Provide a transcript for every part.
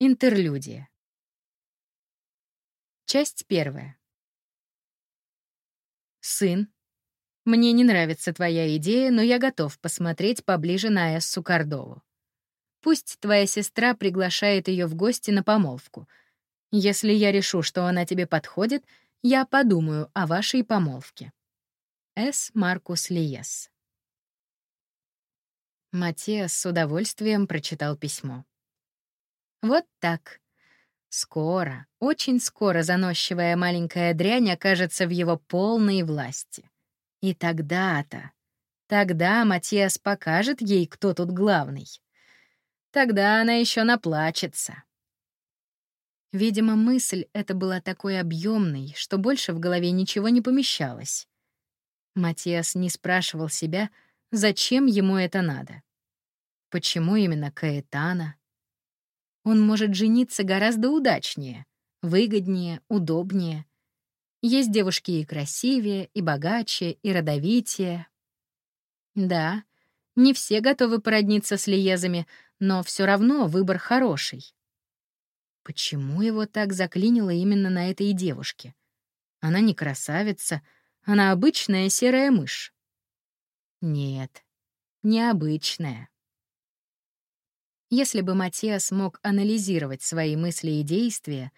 Интерлюдия. Часть первая. Сын, мне не нравится твоя идея, но я готов посмотреть поближе на Эссу Кордову. Пусть твоя сестра приглашает ее в гости на помолвку. Если я решу, что она тебе подходит, я подумаю о вашей помолвке. С. Маркус Лиес. Матиас с удовольствием прочитал письмо. Вот так. Скоро, очень скоро заносчивая маленькая дрянь окажется в его полной власти. И тогда-то, тогда Матиас покажет ей, кто тут главный. Тогда она еще наплачется. Видимо, мысль эта была такой объемной, что больше в голове ничего не помещалось. Матиас не спрашивал себя, зачем ему это надо. Почему именно Каэтана? Он может жениться гораздо удачнее, выгоднее, удобнее. Есть девушки и красивее, и богаче, и родовитее. Да, не все готовы породниться с Лиезами, но все равно выбор хороший. Почему его так заклинило именно на этой девушке? Она не красавица, она обычная серая мышь. Нет, необычная. Если бы Матиас мог анализировать свои мысли и действия,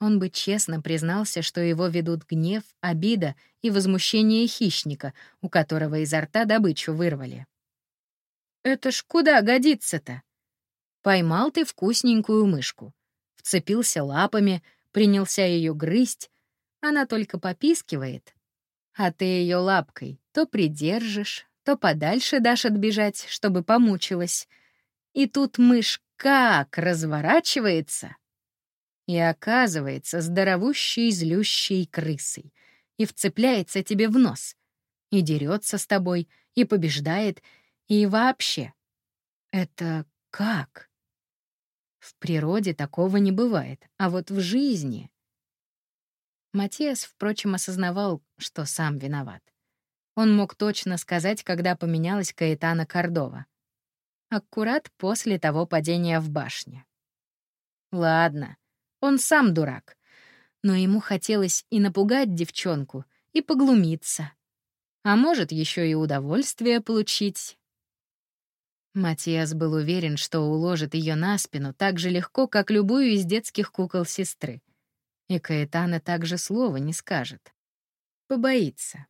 он бы честно признался, что его ведут гнев, обида и возмущение хищника, у которого изо рта добычу вырвали. «Это ж куда годится-то?» Поймал ты вкусненькую мышку, вцепился лапами, принялся ее грызть, она только попискивает, а ты ее лапкой то придержишь, то подальше дашь отбежать, чтобы помучилась — и тут мышь как разворачивается и оказывается здоровущей злющей крысой и вцепляется тебе в нос, и дерется с тобой, и побеждает, и вообще. Это как? В природе такого не бывает, а вот в жизни... Матиас, впрочем, осознавал, что сам виноват. Он мог точно сказать, когда поменялась Каэтана Кордова аккурат после того падения в башне. Ладно, он сам дурак, но ему хотелось и напугать девчонку, и поглумиться. А может, еще и удовольствие получить. Матиас был уверен, что уложит ее на спину так же легко, как любую из детских кукол сестры. И Каэтана также слова не скажет. Побоится.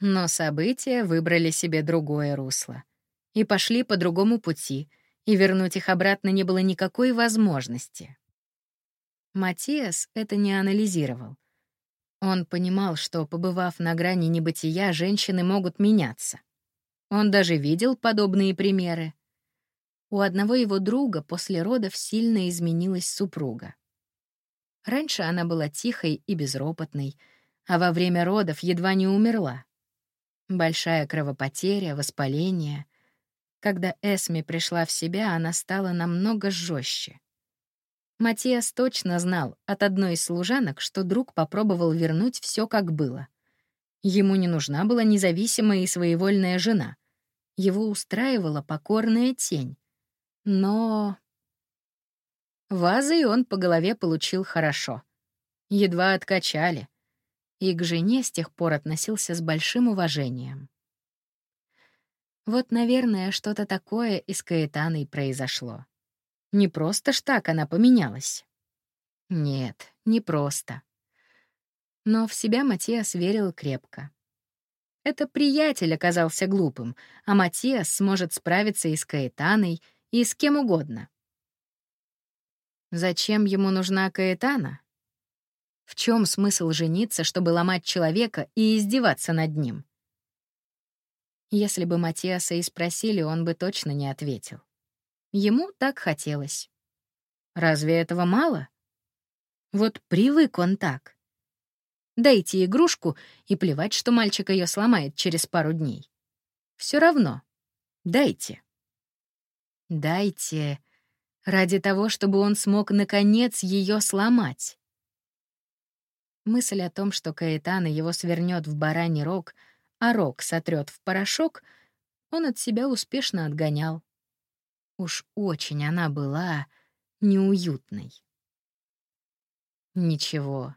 Но события выбрали себе другое русло — и пошли по другому пути, и вернуть их обратно не было никакой возможности. Матиас это не анализировал. Он понимал, что, побывав на грани небытия, женщины могут меняться. Он даже видел подобные примеры. У одного его друга после родов сильно изменилась супруга. Раньше она была тихой и безропотной, а во время родов едва не умерла. Большая кровопотеря, воспаление. Когда Эсми пришла в себя, она стала намного жестче. Матиас точно знал от одной из служанок, что друг попробовал вернуть все как было. Ему не нужна была независимая и своевольная жена. Его устраивала покорная тень. Но... Вазой он по голове получил хорошо. Едва откачали. И к жене с тех пор относился с большим уважением. Вот, наверное, что-то такое и с Каэтаной произошло. Не просто ж так она поменялась. Нет, не просто. Но в себя Матиас верил крепко. Это приятель оказался глупым, а Матиас сможет справиться и с Каэтаной, и с кем угодно. Зачем ему нужна Каэтана? В чем смысл жениться, чтобы ломать человека и издеваться над ним? Если бы Матиаса и спросили, он бы точно не ответил. Ему так хотелось. Разве этого мало? Вот привык он так. Дайте игрушку и плевать, что мальчик ее сломает через пару дней. Все равно. Дайте. Дайте ради того, чтобы он смог наконец ее сломать. Мысль о том, что Каэтана его свернет в бараний рог — а рог сотрет в порошок, он от себя успешно отгонял. Уж очень она была неуютной. Ничего.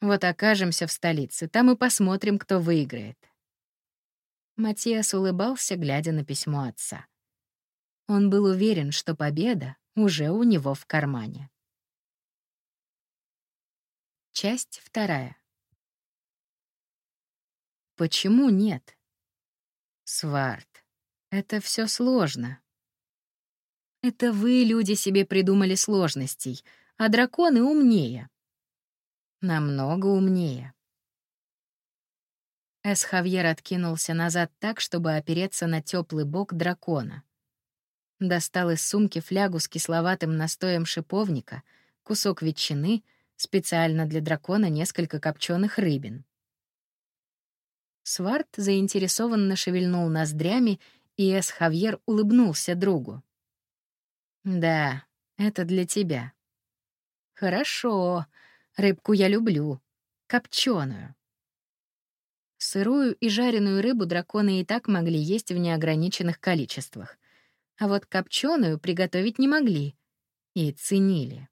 Вот окажемся в столице, там и посмотрим, кто выиграет. Матиас улыбался, глядя на письмо отца. Он был уверен, что победа уже у него в кармане. Часть вторая. Почему нет? Сварт, это все сложно. Это вы, люди, себе придумали сложностей, а драконы умнее. Намного умнее. Эсхавьер откинулся назад так, чтобы опереться на теплый бок дракона. Достал из сумки флягу с кисловатым настоем шиповника, кусок ветчины, специально для дракона несколько копченых рыбин. Сварт заинтересованно шевельнул ноздрями, и Эсхавьер улыбнулся другу. «Да, это для тебя». «Хорошо. Рыбку я люблю. Копченую. Сырую и жареную рыбу драконы и так могли есть в неограниченных количествах. А вот копченую приготовить не могли. И ценили.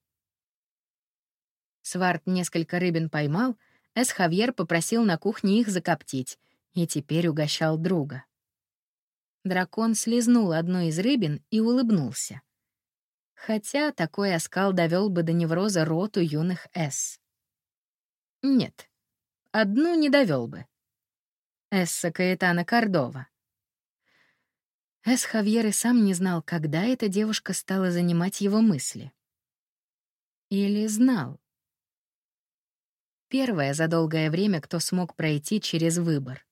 Сварт несколько рыбин поймал, Эс Хавьер попросил на кухне их закоптить и теперь угощал друга. Дракон слезнул одну из рыбин и улыбнулся. Хотя такой оскал довел бы до невроза роту юных С. Нет, одну не довел бы. Эсса Каэтана Кордова. Эс Хавьер и сам не знал, когда эта девушка стала занимать его мысли. Или знал. Первая за долгое время, кто смог пройти через выбор.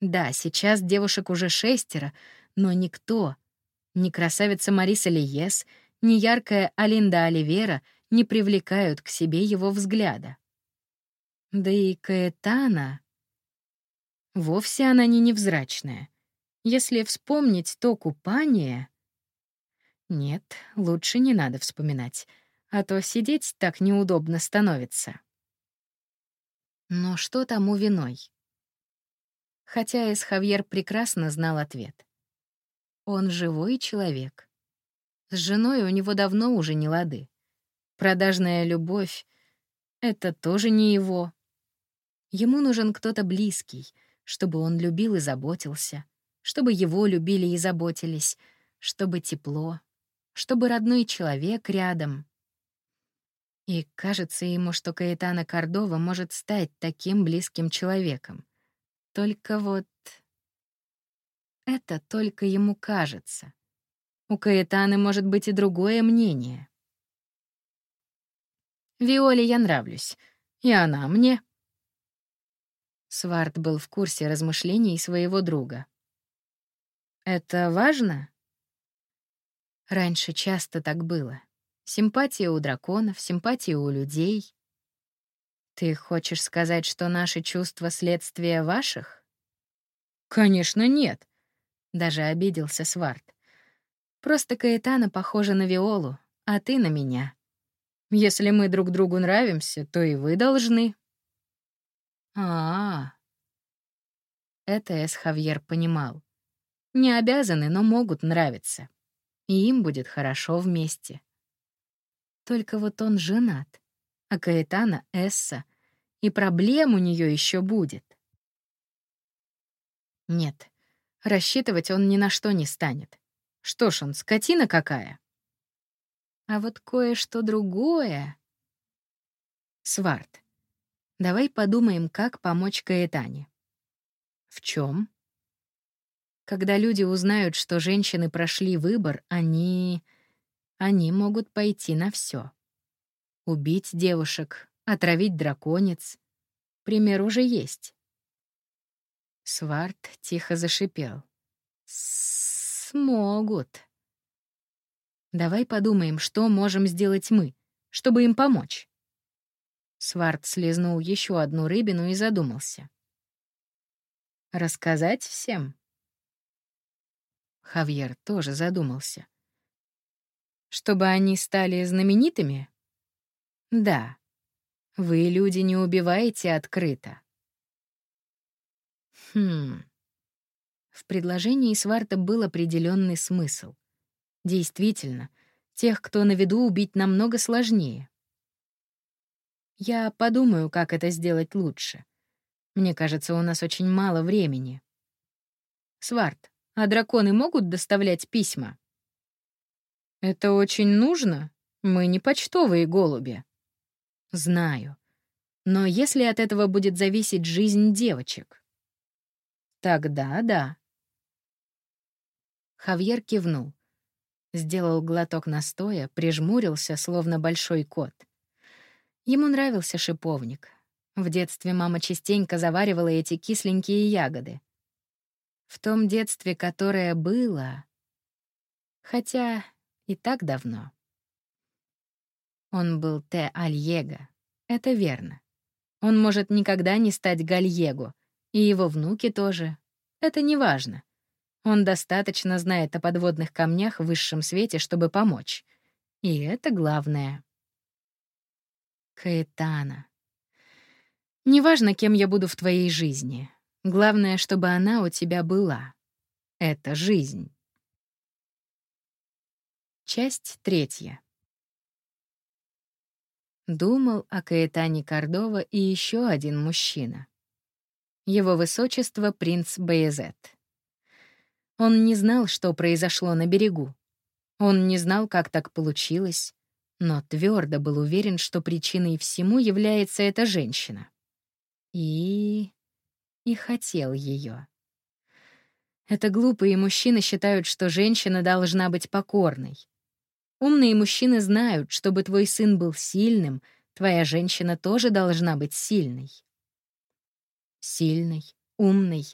Да, сейчас девушек уже шестеро, но никто, ни красавица Мариса Лиес, ни яркая Алинда Оливера не привлекают к себе его взгляда. Да и Каэтана... Вовсе она не невзрачная. Если вспомнить то купание... Нет, лучше не надо вспоминать, а то сидеть так неудобно становится. Но что тому виной? Хотя Эсхавьер прекрасно знал ответ. Он живой человек. С женой у него давно уже не лады. Продажная любовь — это тоже не его. Ему нужен кто-то близкий — чтобы он любил и заботился, чтобы его любили и заботились, чтобы тепло, чтобы родной человек рядом. И кажется ему, что Каэтана Кордова может стать таким близким человеком. Только вот... Это только ему кажется. У Каэтаны может быть и другое мнение. Виоле я нравлюсь, и она мне. Сварт был в курсе размышлений своего друга. «Это важно?» Раньше часто так было. Симпатия у драконов, симпатия у людей. Ты хочешь сказать, что наши чувства — следствие ваших? Конечно, нет. Даже обиделся Сварт. Просто Каэтана похожа на Виолу, а ты на меня. Если мы друг другу нравимся, то и вы должны. А, -а, -а. Это Эс Хавьер понимал. Не обязаны, но могут нравиться. И им будет хорошо вместе. Только вот он женат, а Каэтана — Эсса, и проблем у нее еще будет. Нет, рассчитывать он ни на что не станет. Что ж он, скотина какая? А вот кое-что другое... Сварт. Давай подумаем, как помочь Каэтане. В чем? Когда люди узнают, что женщины прошли выбор, они... Они могут пойти на все. Убить девушек, отравить драконец. Пример уже есть. Сварт тихо зашипел. «Смогут». «Давай подумаем, что можем сделать мы, чтобы им помочь». Сварт слезнул еще одну рыбину и задумался. «Рассказать всем?» Хавьер тоже задумался. «Чтобы они стали знаменитыми?» «Да. Вы, люди, не убиваете открыто». Хм. В предложении Сварта был определенный смысл. Действительно, Тех, кто на виду, убить намного сложнее. Я подумаю, как это сделать лучше. Мне кажется, у нас очень мало времени. Сварт, а драконы могут доставлять письма? Это очень нужно. Мы не почтовые голуби. Знаю. Но если от этого будет зависеть жизнь девочек? Тогда да. Хавьер кивнул. Сделал глоток настоя, прижмурился, словно большой кот. Ему нравился шиповник. В детстве мама частенько заваривала эти кисленькие ягоды. В том детстве, которое было... Хотя и так давно. Он был Т. Альего. Это верно. Он может никогда не стать Гальего. И его внуки тоже. Это не важно. Он достаточно знает о подводных камнях в высшем свете, чтобы помочь. И это главное. Каэтана. Неважно, кем я буду в твоей жизни. Главное, чтобы она у тебя была. Это жизнь. Часть третья. Думал о Каэтане Кордова и еще один мужчина. Его высочество принц Баязет. Он не знал, что произошло на берегу. Он не знал, как так получилось, но твердо был уверен, что причиной всему является эта женщина. И и хотел ее. Это глупые мужчины считают, что женщина должна быть покорной. Умные мужчины знают, чтобы твой сын был сильным, твоя женщина тоже должна быть сильной. Сильной, умной,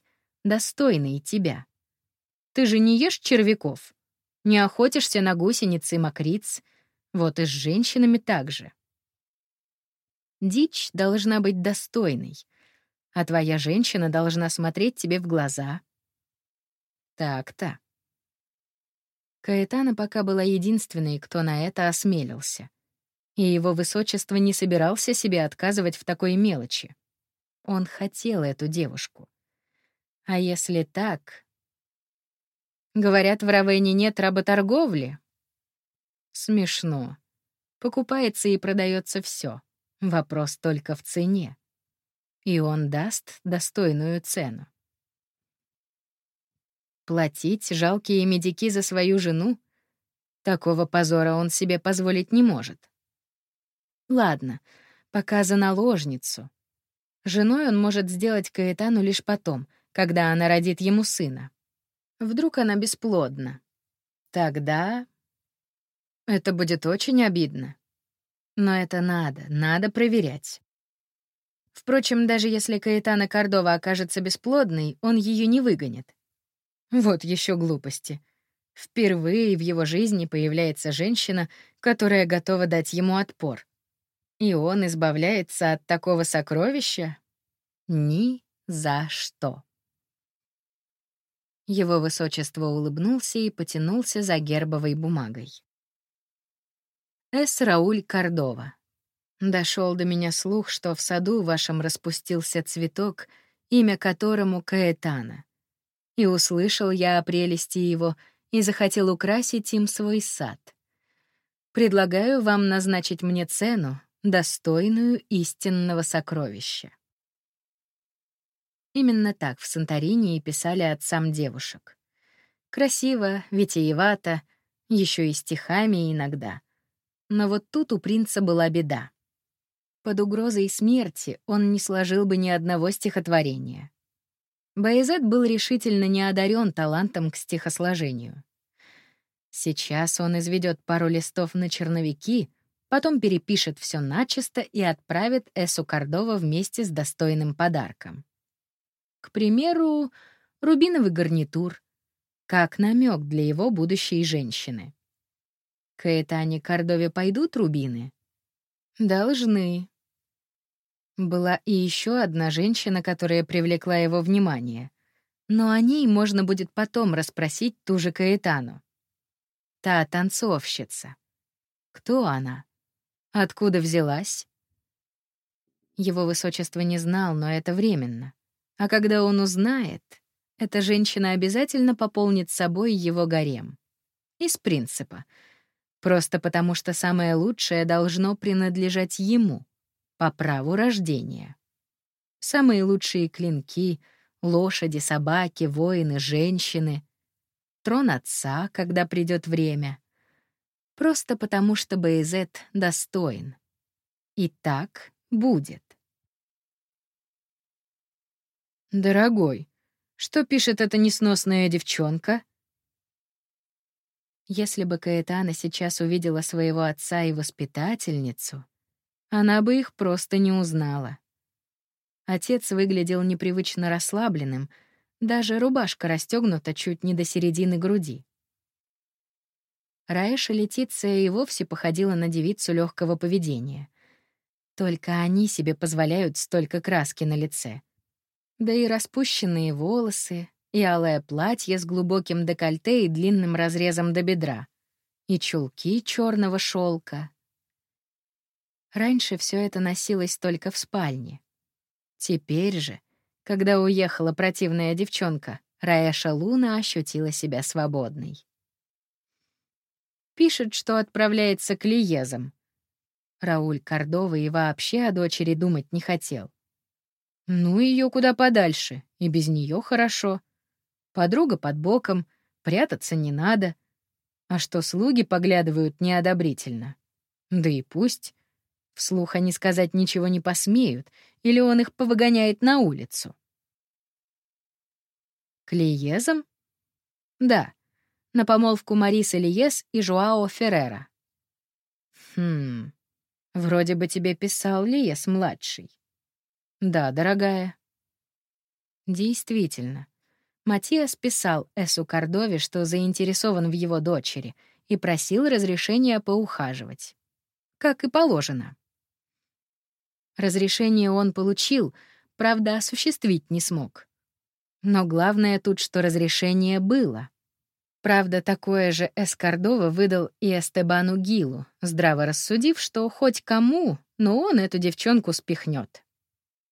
достойной тебя. Ты же не ешь червяков, не охотишься на гусениц и мокриц, вот и с женщинами так же. Дичь должна быть достойной, а твоя женщина должна смотреть тебе в глаза. Так-то. Каэтана пока была единственной, кто на это осмелился. И его высочество не собирался себе отказывать в такой мелочи. Он хотел эту девушку. А если так... Говорят, в Равене нет работорговли. Смешно. Покупается и продается все. Вопрос только в цене и он даст достойную цену. Платить жалкие медики за свою жену? Такого позора он себе позволить не может. Ладно, пока за наложницу. Женой он может сделать Каэтану лишь потом, когда она родит ему сына. Вдруг она бесплодна. Тогда... Это будет очень обидно. Но это надо, надо проверять. Впрочем, даже если Каэтана Кордова окажется бесплодной, он ее не выгонит. Вот еще глупости. Впервые в его жизни появляется женщина, которая готова дать ему отпор. И он избавляется от такого сокровища? Ни за что. Его высочество улыбнулся и потянулся за гербовой бумагой. С. Рауль Кордова. Дошел до меня слух, что в саду вашем распустился цветок, имя которому Каэтана. И услышал я о прелести его и захотел украсить им свой сад. Предлагаю вам назначить мне цену, достойную истинного сокровища. Именно так в Санторини и писали отцам девушек. Красиво, витиевато, еще и стихами иногда. Но вот тут у принца была беда. Под угрозой смерти он не сложил бы ни одного стихотворения. Боязет был решительно не одарен талантом к стихосложению. Сейчас он изведет пару листов на черновики, потом перепишет все начисто и отправит Эсу Кордова вместе с достойным подарком. К примеру, рубиновый гарнитур, как намек для его будущей женщины. К Этане Кордове пойдут рубины? Должны. Была и еще одна женщина, которая привлекла его внимание. Но о ней можно будет потом расспросить ту же Каэтану. Та танцовщица. Кто она? Откуда взялась? Его высочество не знал, но это временно. А когда он узнает, эта женщина обязательно пополнит собой его гарем. Из принципа. Просто потому, что самое лучшее должно принадлежать ему по праву рождения. Самые лучшие клинки, лошади, собаки, воины, женщины. Трон отца, когда придет время. Просто потому, что Бейзет достоин. И так будет. «Дорогой, что пишет эта несносная девчонка?» Если бы Каэтана сейчас увидела своего отца и воспитательницу, она бы их просто не узнала. Отец выглядел непривычно расслабленным, даже рубашка расстегнута чуть не до середины груди. Раэша Летиция и вовсе походила на девицу легкого поведения. Только они себе позволяют столько краски на лице. Да и распущенные волосы, и алое платье с глубоким декольте и длинным разрезом до бедра, и чулки черного шелка. Раньше все это носилось только в спальне. Теперь же, когда уехала противная девчонка, Раэша Луна ощутила себя свободной. Пишет, что отправляется к Лиезам. Рауль Кордова и вообще о дочери думать не хотел. Ну, ее куда подальше, и без нее хорошо. Подруга под боком, прятаться не надо. А что слуги поглядывают неодобрительно? Да и пусть. Вслух они сказать ничего не посмеют, или он их повыгоняет на улицу. Клиезом? Да, на помолвку Марисы Лиес и Жуао Феррера. Хм, вроде бы тебе писал Лиес-младший. Да, дорогая. Действительно, Матиас писал Эсу Кордове, что заинтересован в его дочери, и просил разрешения поухаживать. Как и положено. Разрешение он получил, правда, осуществить не смог. Но главное тут, что разрешение было. Правда, такое же Эскардова выдал и Эстебану Гилу, здраво рассудив, что хоть кому, но он эту девчонку спихнет.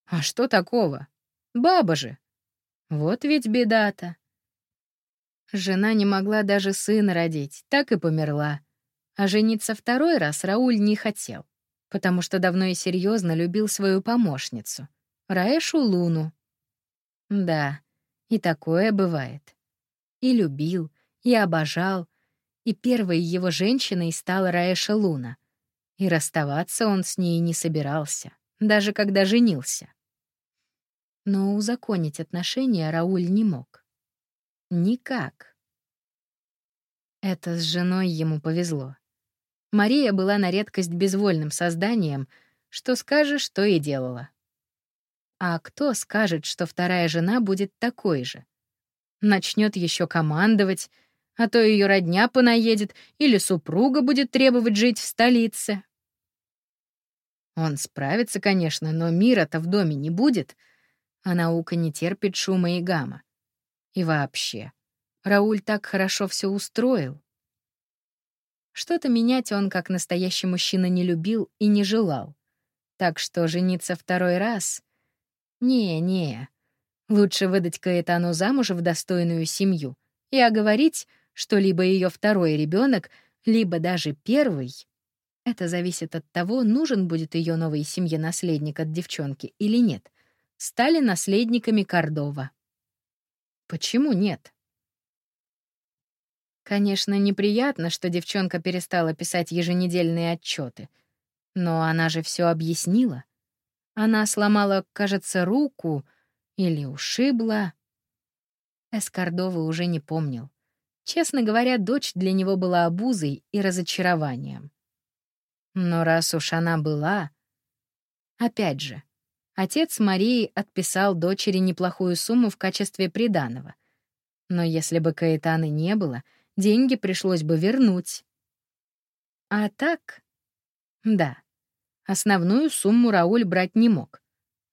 А что такого? Баба же, вот ведь беда-то. Жена не могла даже сына родить, так и померла. А жениться второй раз Рауль не хотел, потому что давно и серьезно любил свою помощницу, Раэшу Луну. Да, и такое бывает. И любил, и обожал, и первой его женщиной стала Раэша Луна. И расставаться он с ней не собирался, даже когда женился но узаконить отношения Рауль не мог. Никак. Это с женой ему повезло. Мария была на редкость безвольным созданием, что скажешь, что и делала. А кто скажет, что вторая жена будет такой же? Начнет еще командовать, а то ее родня понаедет или супруга будет требовать жить в столице. Он справится, конечно, но мира-то в доме не будет — а наука не терпит шума и гамма. И вообще, Рауль так хорошо все устроил. Что-то менять он, как настоящий мужчина, не любил и не желал. Так что жениться второй раз... Не-не. Лучше выдать Каэтану замуж в достойную семью и оговорить, что либо ее второй ребенок, либо даже первый. Это зависит от того, нужен будет ее новой семье наследник от девчонки или нет — стали наследниками Кордова. Почему нет? Конечно, неприятно, что девчонка перестала писать еженедельные отчеты, но она же все объяснила. Она сломала, кажется, руку или ушибла. Эскордова уже не помнил. Честно говоря, дочь для него была обузой и разочарованием. Но раз уж она была... Опять же, Отец Марии отписал дочери неплохую сумму в качестве приданого. Но если бы Каэтаны не было, деньги пришлось бы вернуть. А так? Да. Основную сумму Рауль брать не мог.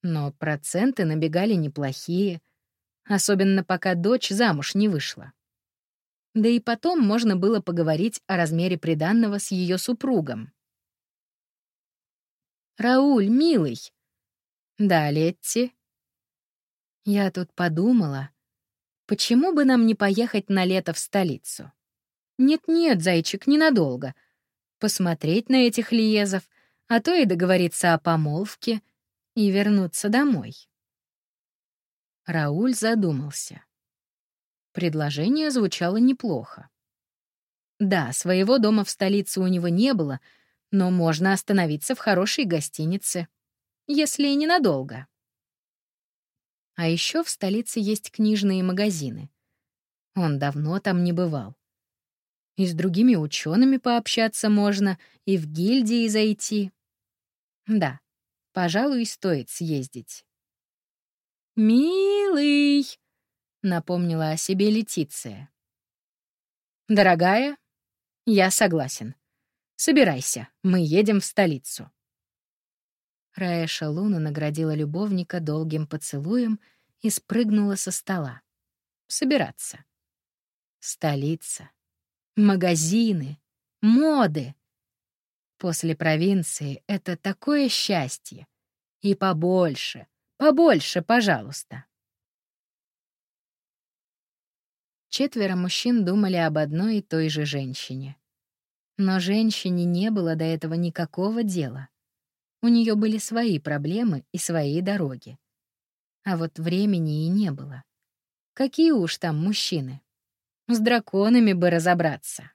Но проценты набегали неплохие, особенно пока дочь замуж не вышла. Да и потом можно было поговорить о размере приданного с ее супругом. «Рауль, милый!» «Да, Летти». Я тут подумала, почему бы нам не поехать на лето в столицу? Нет-нет, зайчик, ненадолго. посмотреть на этих лиезов, а то и договориться о помолвке и вернуться домой. Рауль задумался. Предложение звучало неплохо. Да, своего дома в столице у него не было, но можно остановиться в хорошей гостинице, если и ненадолго. А еще в столице есть книжные магазины. Он давно там не бывал. И с другими учеными пообщаться можно, и в гильдии зайти. Да, пожалуй, стоит съездить. «Милый!» — напомнила о себе Летиция. «Дорогая, я согласен. Собирайся, мы едем в столицу». Раэша Луна наградила любовника долгим поцелуем и спрыгнула со стола. Собираться. Столица. Магазины. Моды. После провинции это такое счастье. И побольше, побольше, пожалуйста. Четверо мужчин думали об одной и той же женщине. Но женщине не было до этого никакого дела. У нее были свои проблемы и свои дороги. А вот времени и не было. Какие уж там мужчины. С драконами бы разобраться.